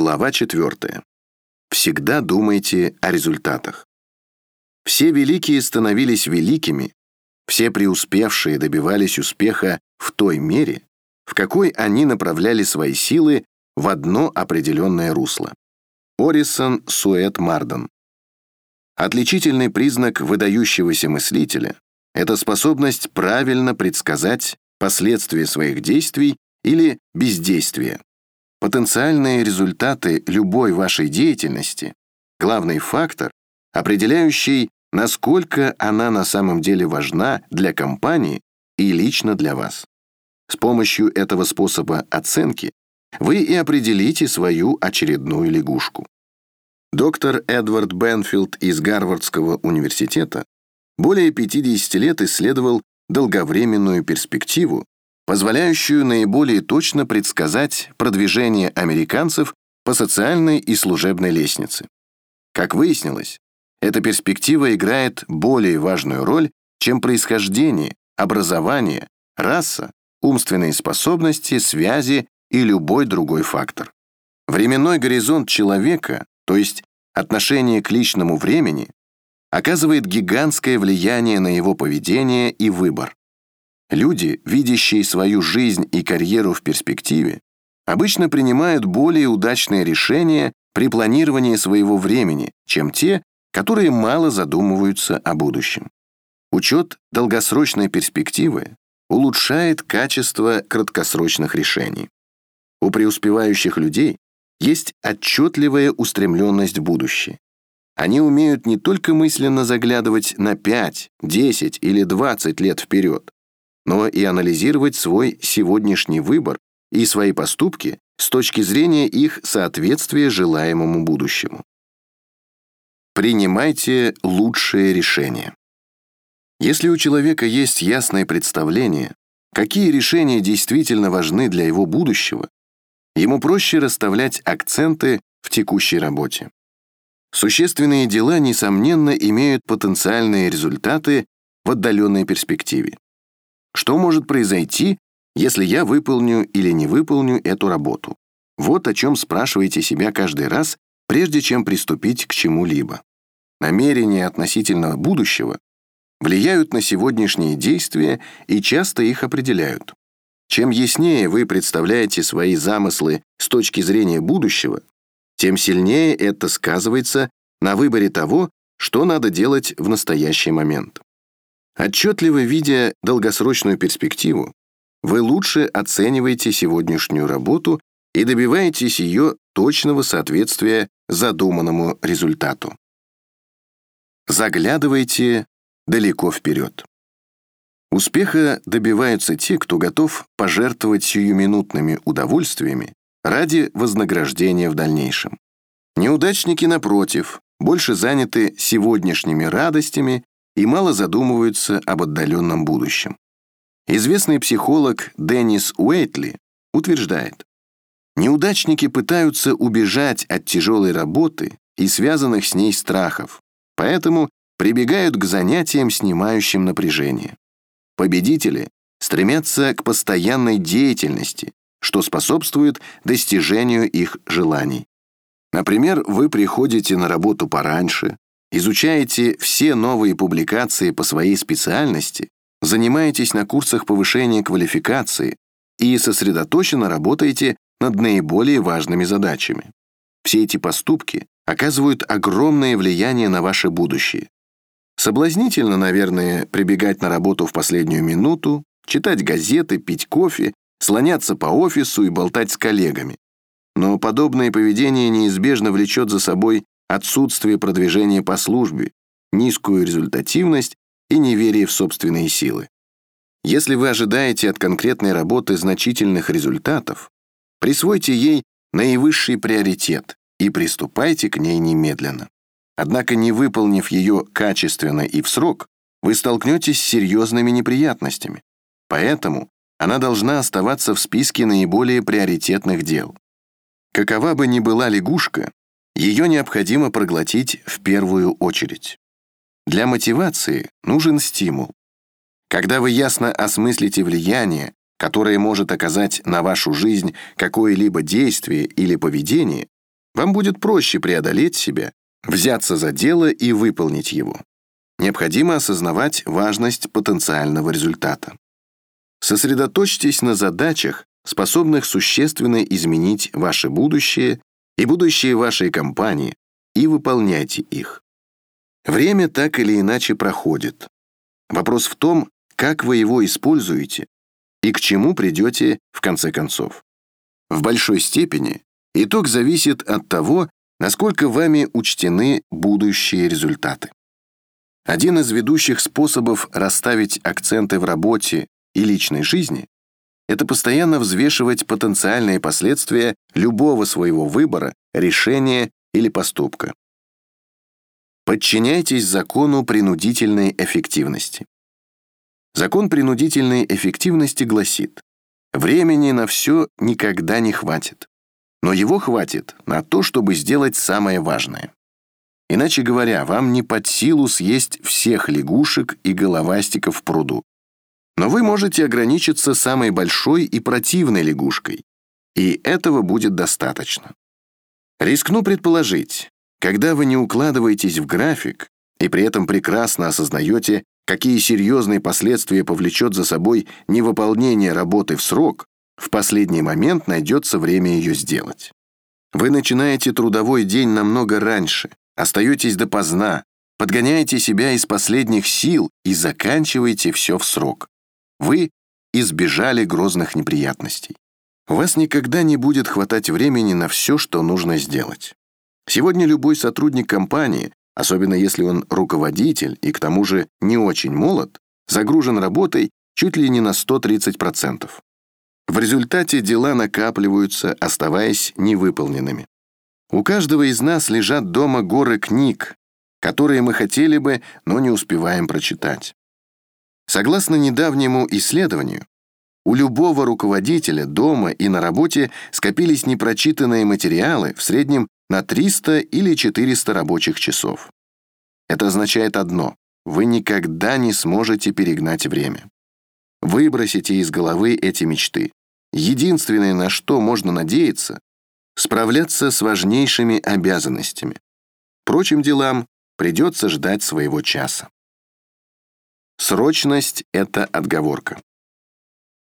Глава 4. Всегда думайте о результатах. Все великие становились великими, все преуспевшие добивались успеха в той мере, в какой они направляли свои силы в одно определенное русло. Орисон Суэт Марден. Отличительный признак выдающегося мыслителя — это способность правильно предсказать последствия своих действий или бездействия. Потенциальные результаты любой вашей деятельности — главный фактор, определяющий, насколько она на самом деле важна для компании и лично для вас. С помощью этого способа оценки вы и определите свою очередную лягушку. Доктор Эдвард Бенфилд из Гарвардского университета более 50 лет исследовал долговременную перспективу позволяющую наиболее точно предсказать продвижение американцев по социальной и служебной лестнице. Как выяснилось, эта перспектива играет более важную роль, чем происхождение, образование, раса, умственные способности, связи и любой другой фактор. Временной горизонт человека, то есть отношение к личному времени, оказывает гигантское влияние на его поведение и выбор. Люди, видящие свою жизнь и карьеру в перспективе, обычно принимают более удачные решения при планировании своего времени, чем те, которые мало задумываются о будущем. Учет долгосрочной перспективы улучшает качество краткосрочных решений. У преуспевающих людей есть отчетливая устремленность в будущее. Они умеют не только мысленно заглядывать на 5, 10 или 20 лет вперед, но и анализировать свой сегодняшний выбор и свои поступки с точки зрения их соответствия желаемому будущему. Принимайте лучшие решения. Если у человека есть ясное представление, какие решения действительно важны для его будущего, ему проще расставлять акценты в текущей работе. Существенные дела, несомненно, имеют потенциальные результаты в отдаленной перспективе. Что может произойти, если я выполню или не выполню эту работу? Вот о чем спрашиваете себя каждый раз, прежде чем приступить к чему-либо. Намерения относительно будущего влияют на сегодняшние действия и часто их определяют. Чем яснее вы представляете свои замыслы с точки зрения будущего, тем сильнее это сказывается на выборе того, что надо делать в настоящий момент. Отчетливо видя долгосрочную перспективу, вы лучше оцениваете сегодняшнюю работу и добиваетесь ее точного соответствия задуманному результату. Заглядывайте далеко вперед. Успеха добиваются те, кто готов пожертвовать сиюминутными удовольствиями ради вознаграждения в дальнейшем. Неудачники, напротив, больше заняты сегодняшними радостями и мало задумываются об отдаленном будущем. Известный психолог Деннис Уэйтли утверждает, неудачники пытаются убежать от тяжелой работы и связанных с ней страхов, поэтому прибегают к занятиям, снимающим напряжение. Победители стремятся к постоянной деятельности, что способствует достижению их желаний. Например, вы приходите на работу пораньше, изучаете все новые публикации по своей специальности, занимаетесь на курсах повышения квалификации и сосредоточенно работаете над наиболее важными задачами. Все эти поступки оказывают огромное влияние на ваше будущее. Соблазнительно, наверное, прибегать на работу в последнюю минуту, читать газеты, пить кофе, слоняться по офису и болтать с коллегами. Но подобное поведение неизбежно влечет за собой отсутствие продвижения по службе, низкую результативность и неверие в собственные силы. Если вы ожидаете от конкретной работы значительных результатов, присвойте ей наивысший приоритет и приступайте к ней немедленно. Однако, не выполнив ее качественно и в срок, вы столкнетесь с серьезными неприятностями. Поэтому она должна оставаться в списке наиболее приоритетных дел. Какова бы ни была лягушка, ее необходимо проглотить в первую очередь. Для мотивации нужен стимул. Когда вы ясно осмыслите влияние, которое может оказать на вашу жизнь какое-либо действие или поведение, вам будет проще преодолеть себя, взяться за дело и выполнить его. Необходимо осознавать важность потенциального результата. Сосредоточьтесь на задачах, способных существенно изменить ваше будущее и будущее вашей компании, и выполняйте их. Время так или иначе проходит. Вопрос в том, как вы его используете и к чему придете в конце концов. В большой степени итог зависит от того, насколько вами учтены будущие результаты. Один из ведущих способов расставить акценты в работе и личной жизни — это постоянно взвешивать потенциальные последствия любого своего выбора, решения или поступка. Подчиняйтесь закону принудительной эффективности. Закон принудительной эффективности гласит, времени на все никогда не хватит, но его хватит на то, чтобы сделать самое важное. Иначе говоря, вам не под силу съесть всех лягушек и головастиков в пруду. Но вы можете ограничиться самой большой и противной лягушкой, и этого будет достаточно. Рискну предположить, когда вы не укладываетесь в график и при этом прекрасно осознаете, какие серьезные последствия повлечет за собой невыполнение работы в срок, в последний момент найдется время ее сделать. Вы начинаете трудовой день намного раньше, остаетесь допоздна, подгоняете себя из последних сил и заканчиваете все в срок. Вы избежали грозных неприятностей. У вас никогда не будет хватать времени на все, что нужно сделать. Сегодня любой сотрудник компании, особенно если он руководитель и к тому же не очень молод, загружен работой чуть ли не на 130%. В результате дела накапливаются, оставаясь невыполненными. У каждого из нас лежат дома горы книг, которые мы хотели бы, но не успеваем прочитать. Согласно недавнему исследованию, у любого руководителя дома и на работе скопились непрочитанные материалы в среднем на 300 или 400 рабочих часов. Это означает одно — вы никогда не сможете перегнать время. Выбросите из головы эти мечты. Единственное, на что можно надеяться — справляться с важнейшими обязанностями. Прочим делам придется ждать своего часа. Срочность — это отговорка.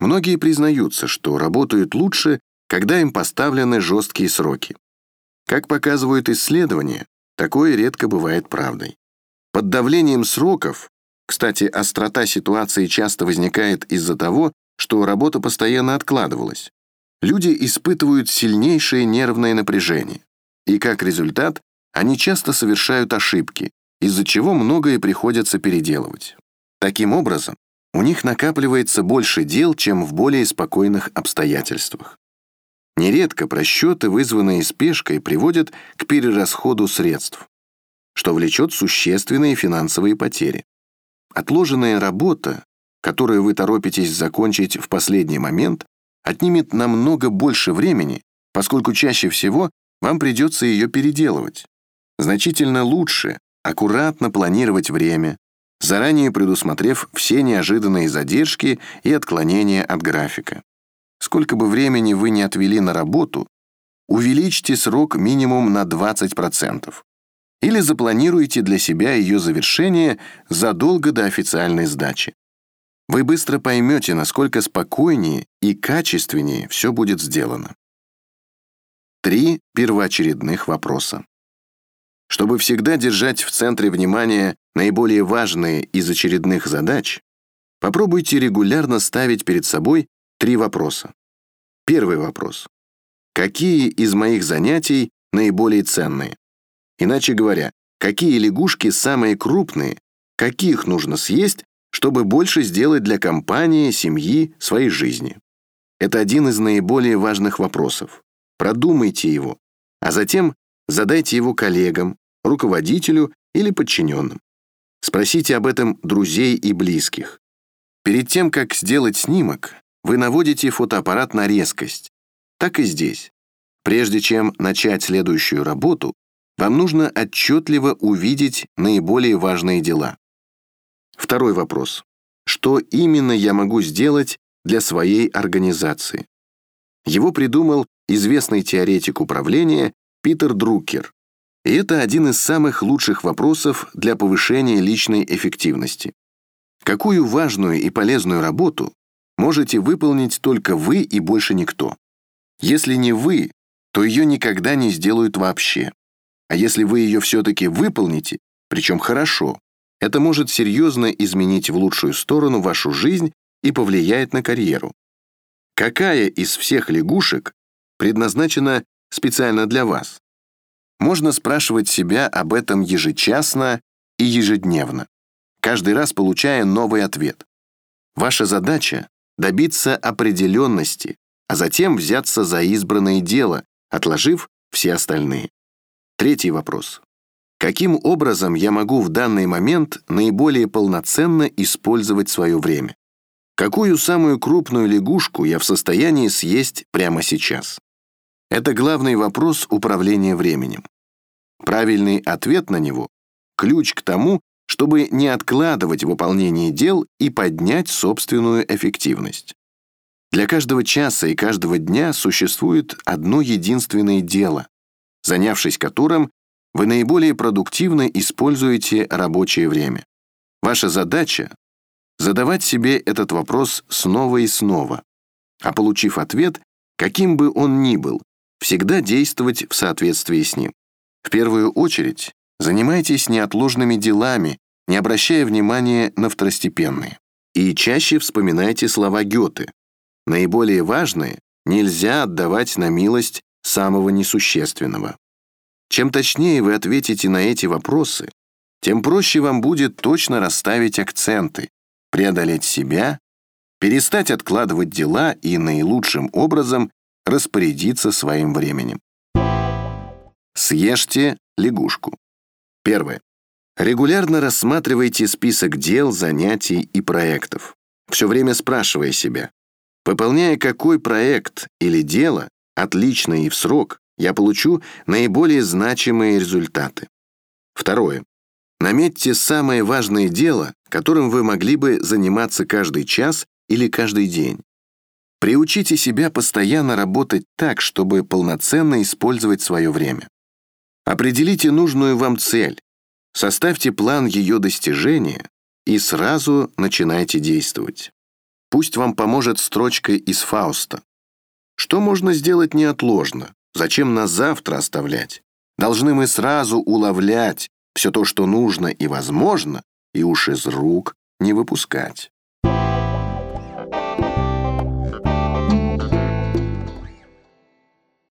Многие признаются, что работают лучше, когда им поставлены жесткие сроки. Как показывают исследования, такое редко бывает правдой. Под давлением сроков, кстати, острота ситуации часто возникает из-за того, что работа постоянно откладывалась, люди испытывают сильнейшее нервное напряжение, и как результат они часто совершают ошибки, из-за чего многое приходится переделывать. Таким образом, у них накапливается больше дел, чем в более спокойных обстоятельствах. Нередко просчеты, вызванные спешкой, приводят к перерасходу средств, что влечет существенные финансовые потери. Отложенная работа, которую вы торопитесь закончить в последний момент, отнимет намного больше времени, поскольку чаще всего вам придется ее переделывать. Значительно лучше аккуратно планировать время, заранее предусмотрев все неожиданные задержки и отклонения от графика. Сколько бы времени вы ни отвели на работу, увеличьте срок минимум на 20%. Или запланируйте для себя ее завершение задолго до официальной сдачи. Вы быстро поймете, насколько спокойнее и качественнее все будет сделано. Три первоочередных вопроса. Чтобы всегда держать в центре внимания наиболее важные из очередных задач, попробуйте регулярно ставить перед собой три вопроса. Первый вопрос. Какие из моих занятий наиболее ценные? Иначе говоря, какие лягушки самые крупные, каких нужно съесть, чтобы больше сделать для компании, семьи, своей жизни? Это один из наиболее важных вопросов. Продумайте его, а затем Задайте его коллегам, руководителю или подчиненным. Спросите об этом друзей и близких. Перед тем, как сделать снимок, вы наводите фотоаппарат на резкость. Так и здесь. Прежде чем начать следующую работу, вам нужно отчетливо увидеть наиболее важные дела. Второй вопрос. Что именно я могу сделать для своей организации? Его придумал известный теоретик управления Питер Друкер. И это один из самых лучших вопросов для повышения личной эффективности. Какую важную и полезную работу можете выполнить только вы и больше никто? Если не вы, то ее никогда не сделают вообще. А если вы ее все-таки выполните, причем хорошо, это может серьезно изменить в лучшую сторону вашу жизнь и повлияет на карьеру. Какая из всех лягушек предназначена специально для вас? Можно спрашивать себя об этом ежечасно и ежедневно, каждый раз получая новый ответ. Ваша задача — добиться определенности, а затем взяться за избранное дело, отложив все остальные. Третий вопрос. Каким образом я могу в данный момент наиболее полноценно использовать свое время? Какую самую крупную лягушку я в состоянии съесть прямо сейчас? Это главный вопрос управления временем. Правильный ответ на него – ключ к тому, чтобы не откладывать выполнение дел и поднять собственную эффективность. Для каждого часа и каждого дня существует одно единственное дело, занявшись которым вы наиболее продуктивно используете рабочее время. Ваша задача — задавать себе этот вопрос снова и снова, а получив ответ, каким бы он ни был, всегда действовать в соответствии с ним. В первую очередь, занимайтесь неотложными делами, не обращая внимания на второстепенные. И чаще вспоминайте слова Гёте. Наиболее важное нельзя отдавать на милость самого несущественного. Чем точнее вы ответите на эти вопросы, тем проще вам будет точно расставить акценты, преодолеть себя, перестать откладывать дела и наилучшим образом распорядиться своим временем. Съешьте лягушку. Первое. Регулярно рассматривайте список дел, занятий и проектов, все время спрашивая себя, выполняя какой проект или дело, отлично и в срок, я получу наиболее значимые результаты. Второе. Наметьте самое важное дело, которым вы могли бы заниматься каждый час или каждый день. Приучите себя постоянно работать так, чтобы полноценно использовать свое время. Определите нужную вам цель, составьте план ее достижения и сразу начинайте действовать. Пусть вам поможет строчка из Фауста. Что можно сделать неотложно? Зачем на завтра оставлять? Должны мы сразу уловлять все то, что нужно и возможно, и уж из рук не выпускать.